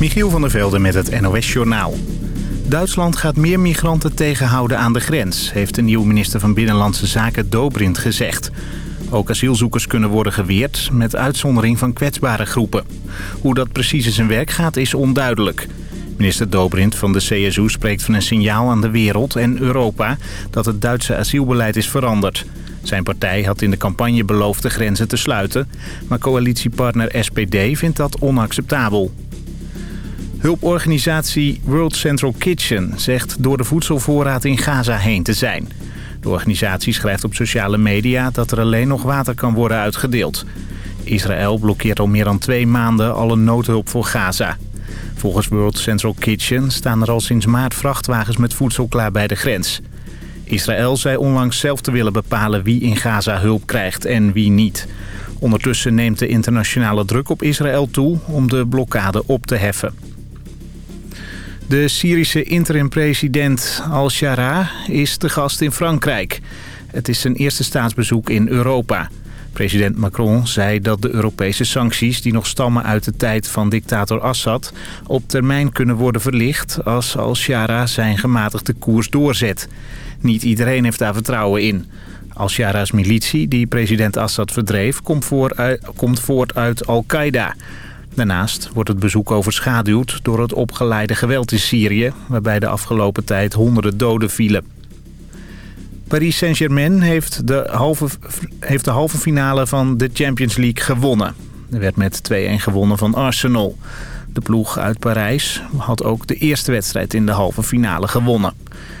Michiel van der Velde met het NOS-journaal. Duitsland gaat meer migranten tegenhouden aan de grens... heeft de nieuwe minister van Binnenlandse Zaken Dobrindt gezegd. Ook asielzoekers kunnen worden geweerd... met uitzondering van kwetsbare groepen. Hoe dat precies in zijn werk gaat is onduidelijk. Minister Dobrindt van de CSU spreekt van een signaal aan de wereld en Europa... dat het Duitse asielbeleid is veranderd... Zijn partij had in de campagne beloofd de grenzen te sluiten... maar coalitiepartner SPD vindt dat onacceptabel. Hulporganisatie World Central Kitchen zegt door de voedselvoorraad in Gaza heen te zijn. De organisatie schrijft op sociale media dat er alleen nog water kan worden uitgedeeld. Israël blokkeert al meer dan twee maanden alle noodhulp voor Gaza. Volgens World Central Kitchen staan er al sinds maart vrachtwagens met voedsel klaar bij de grens. Israël zei onlangs zelf te willen bepalen wie in Gaza hulp krijgt en wie niet. Ondertussen neemt de internationale druk op Israël toe om de blokkade op te heffen. De Syrische interim-president al-Shara is de gast in Frankrijk. Het is zijn eerste staatsbezoek in Europa. President Macron zei dat de Europese sancties die nog stammen uit de tijd van dictator Assad... op termijn kunnen worden verlicht als al-Shara zijn gematigde koers doorzet. Niet iedereen heeft daar vertrouwen in. Al-Shara's militie, die president Assad verdreef, komt, voort uit Al-Qaeda... Daarnaast wordt het bezoek overschaduwd door het opgeleide geweld in Syrië... waarbij de afgelopen tijd honderden doden vielen. Paris Saint-Germain heeft, de halve, heeft de halve finale van de Champions League gewonnen. Er werd met 2-1 gewonnen van Arsenal. De ploeg uit Parijs had ook de eerste wedstrijd in de halve finale gewonnen.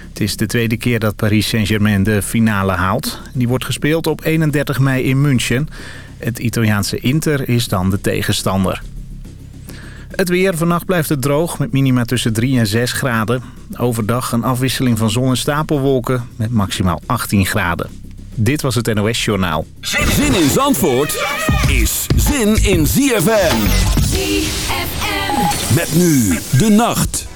Het is de tweede keer dat Paris Saint-Germain de finale haalt. Die wordt gespeeld op 31 mei in München. Het Italiaanse Inter is dan de tegenstander. Het weer. Vannacht blijft het droog met minima tussen 3 en 6 graden. Overdag een afwisseling van zon en stapelwolken met maximaal 18 graden. Dit was het NOS Journaal. Zin in Zandvoort is zin in ZFM. ZFM. Met nu de nacht.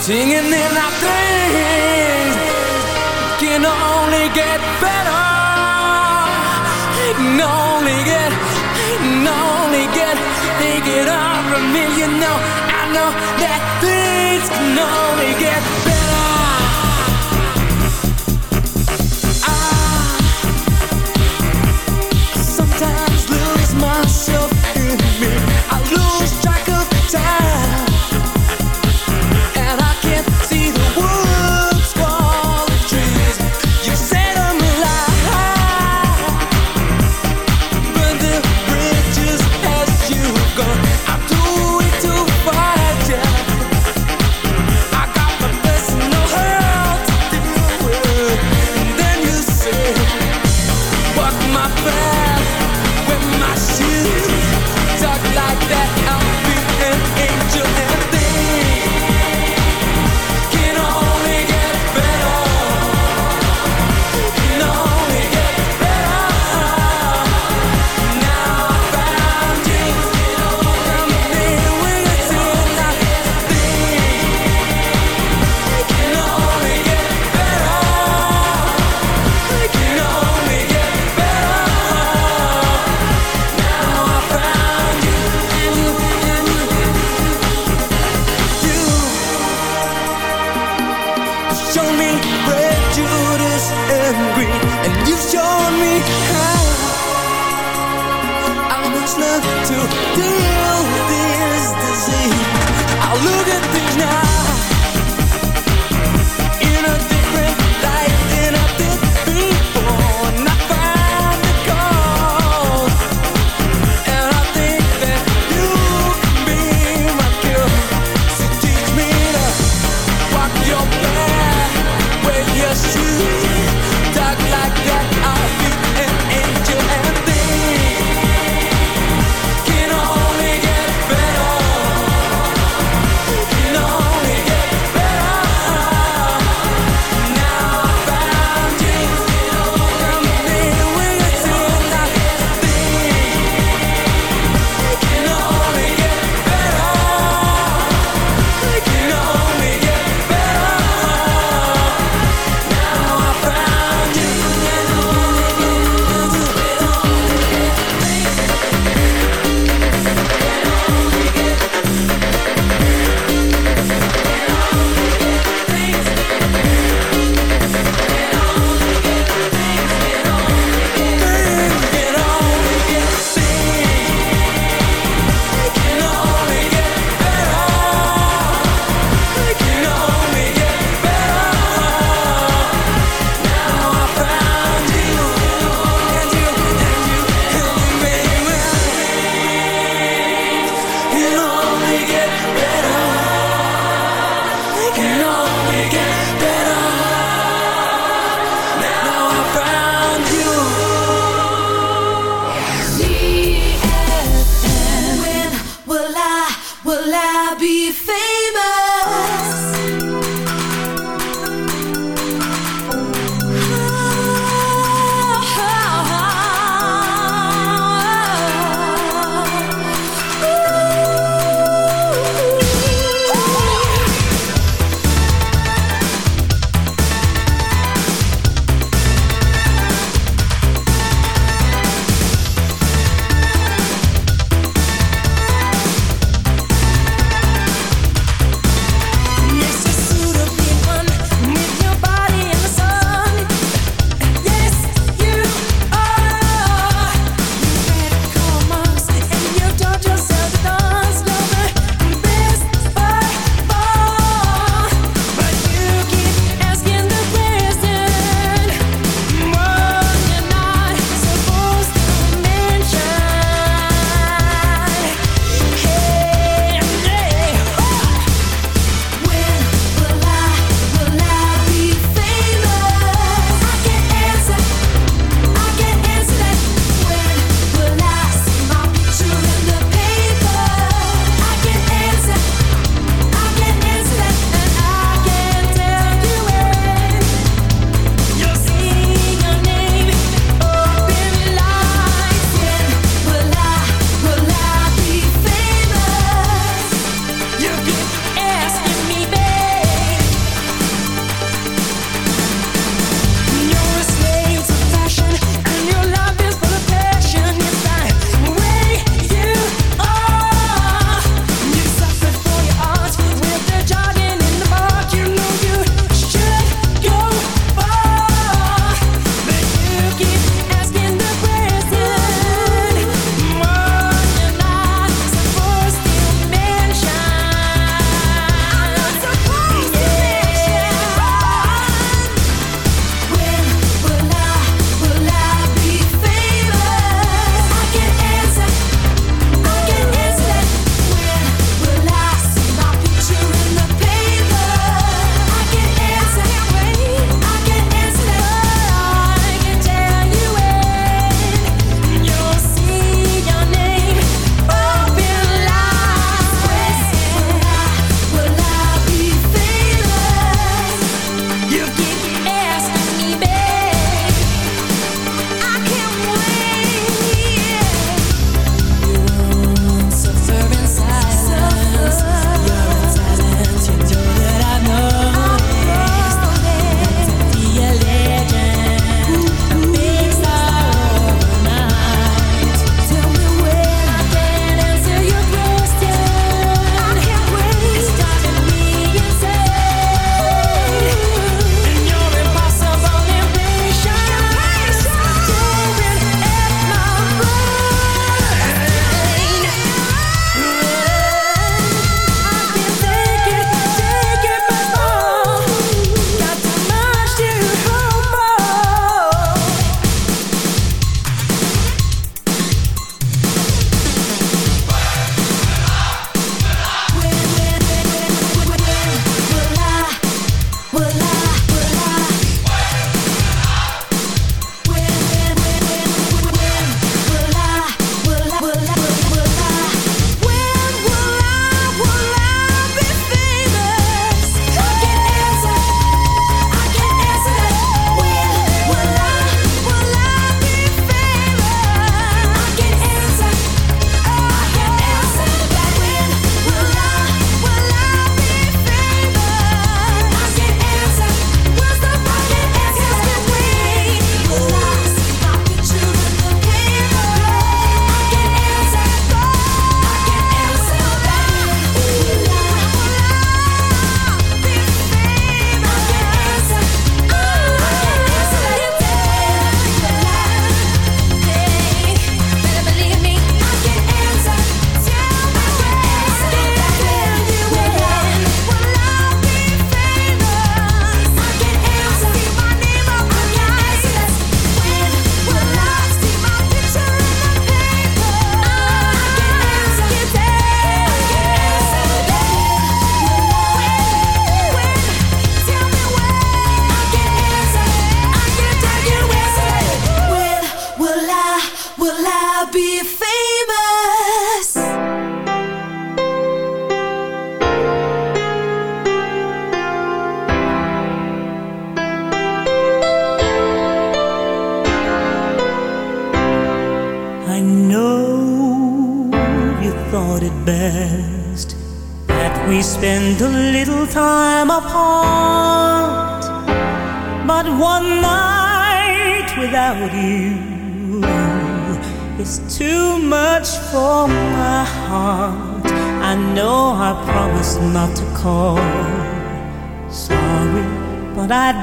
Singing in our dreams can only get better. It can only get, it can only get, take it all from me. You know, I know that things can only get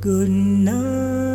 Good night.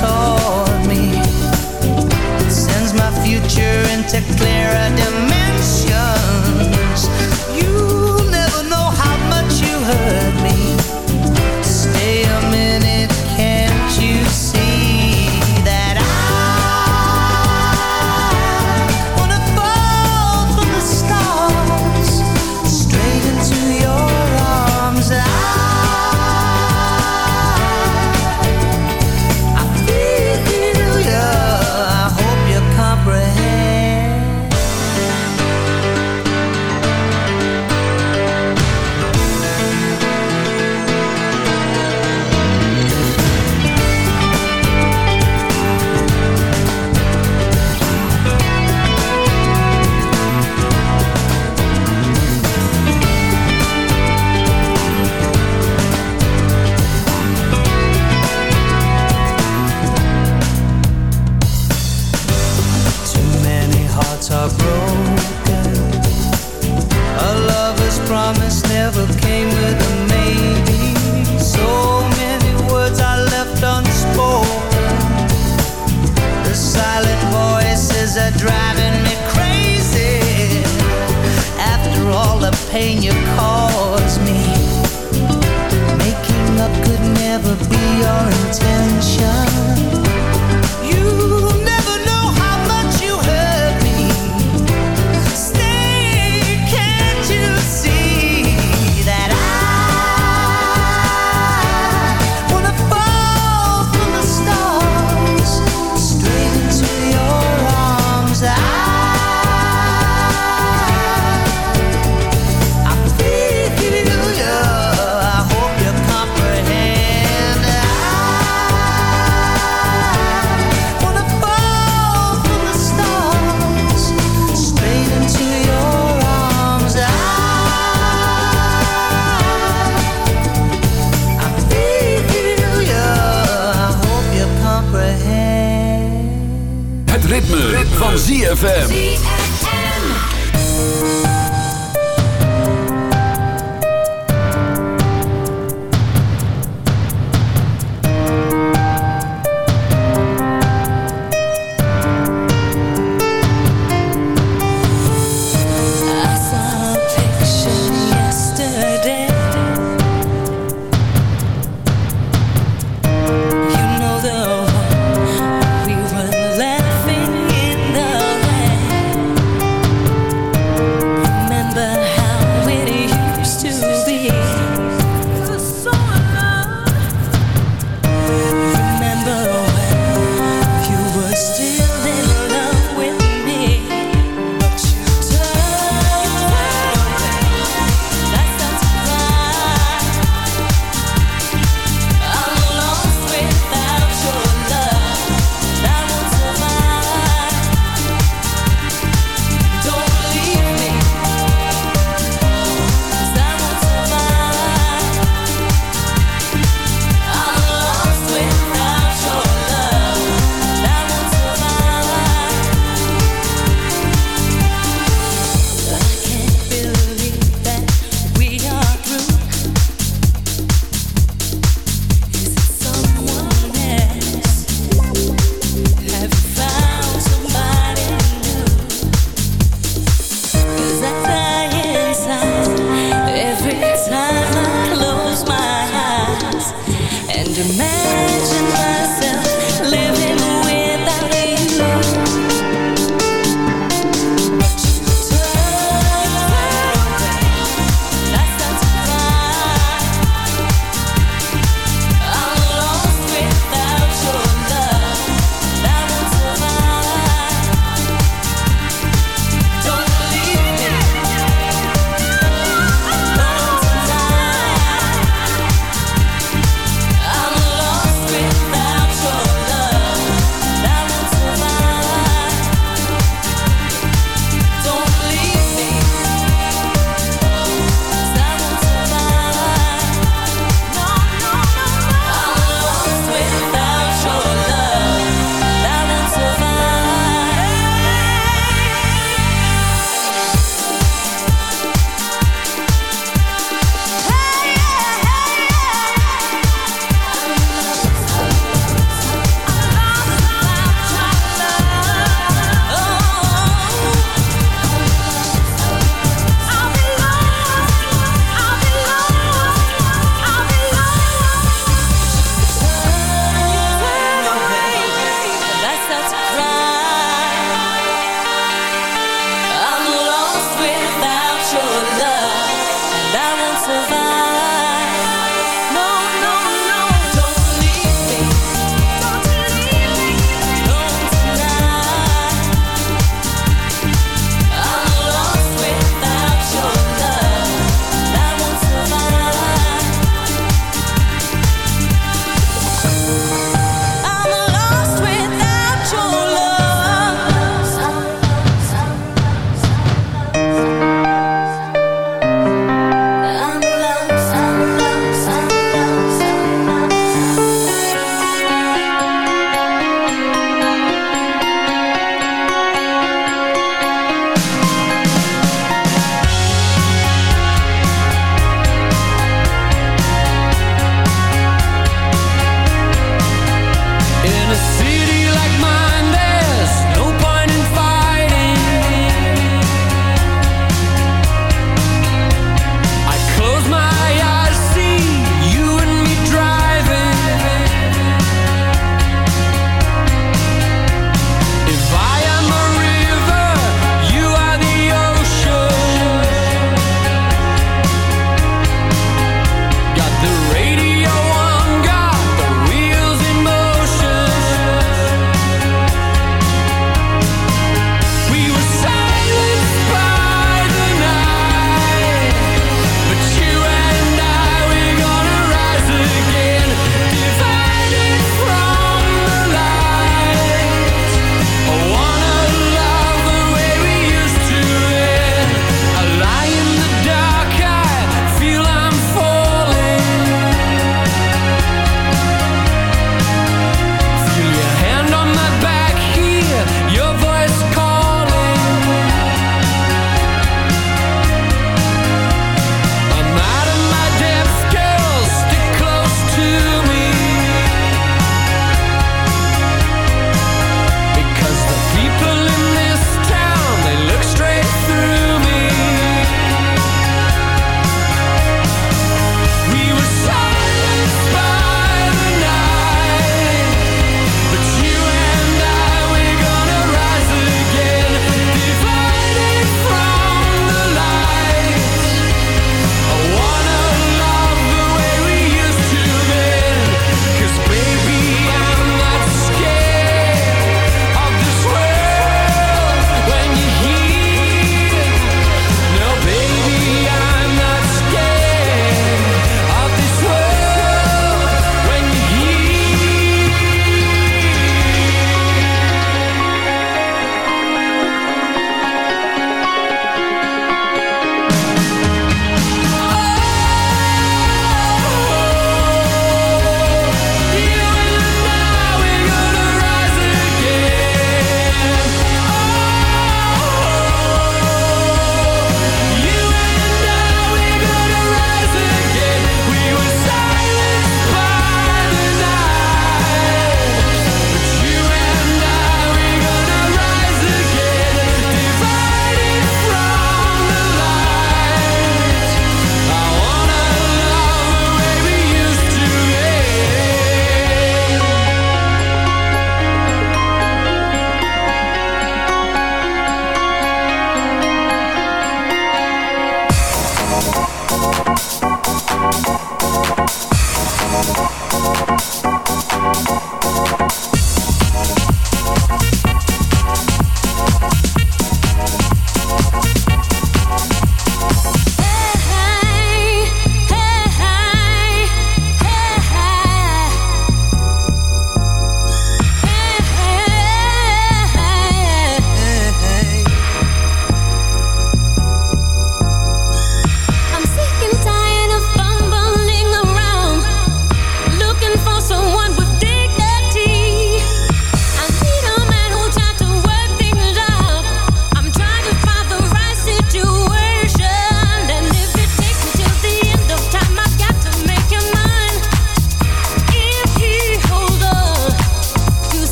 sol.